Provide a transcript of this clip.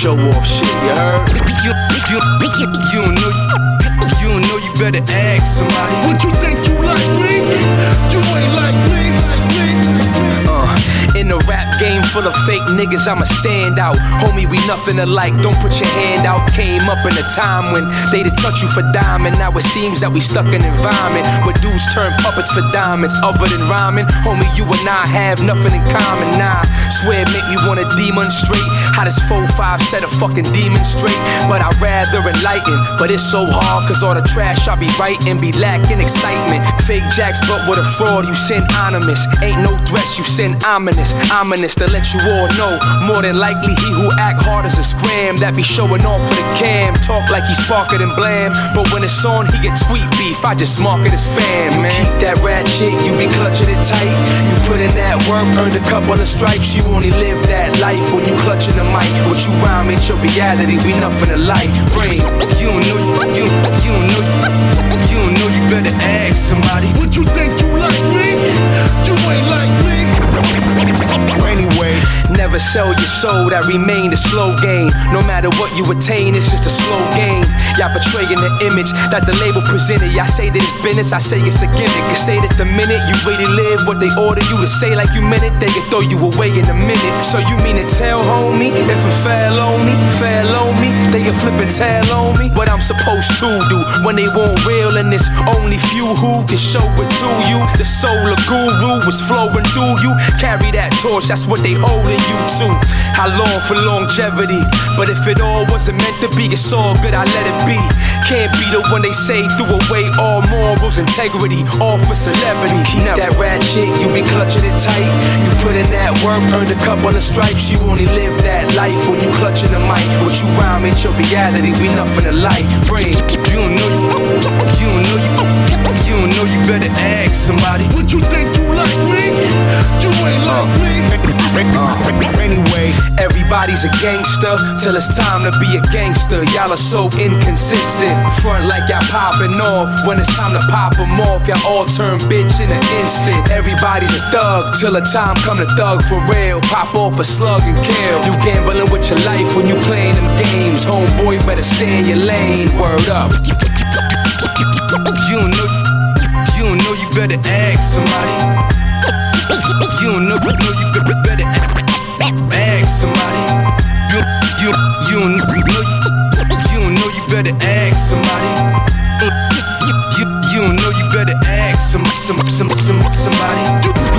show off shit, you heard? You, you, you, you know, you know, you better ask somebody. What you think you like full of fake niggas, I'm a standout. Homie, we nothing alike, don't put your hand out. Came up in a time when they did touch you for diamond. Now it seems that we stuck in environment where dudes turn puppets for diamonds. Other than rhyming, homie, you and I have nothing in common. Nah, swear make me wanna demonstrate how this 4-5 set a fucking demon straight. But I'd rather enlighten, but it's so hard cause all the trash I be writing be lacking excitement. Fake jacks, but with a fraud, you send anonymous. Ain't no threats, you send ominous. Ominous to let you all know. More than likely, he who act hard as a scram that be showing off for the cam. Talk like he's sparker than blam. But when it's on, he get tweet beef. I just mark it as spam, man. Keep that rat shit, you be clutching it tight. You put in that work, earned a couple of stripes. You only live that life when you clutching the mic. What you rhyme ain't your reality, we nothing alike. Sell your soul, that remain a slow game. No matter what you attain, it's just a slow game. Y'all betraying the image that the label presented. Y'all say that it's business, I say it's a gimmick. You say that the minute you really live what they order you to say like you meant it, they can throw you away in a minute. So you mean to tell, homie, if it fell on me, fell on me, they can flip and tell on me what I'm supposed to do when they want real and it's only few who can show it to you. The soul of guru was flowing through you. Carry that torch, that's what they holding you to. How long for longevity? But if it all wasn't meant to be, it's all good, I let it be. Can't be the one they say threw away all morals, integrity, all for celebrity. Keep that rat shit, you be clutching it tight. You put in that work, earned a couple of stripes. You only live that life when you clutching the mic. What you rhyme ain't your reality, we nothing alike. Brain, you don't know, you don't know, you, you don't know, you better ask somebody. What you think Anyway, Everybody's a gangster till it's time to be a gangster. Y'all are so inconsistent. Front like y'all popping off when it's time to pop pop 'em off. Y'all all turn bitch in an instant. Everybody's a thug till the time come to thug for real. Pop off a slug and kill. You gambling with your life when you playing them games. Homeboy, better stay in your lane. Word up. you don't know, you don't know, you better ask somebody. You don't know, know, know you better ask somebody. Uh, you, you, you, don't know you better ask some, some, some, some, somebody.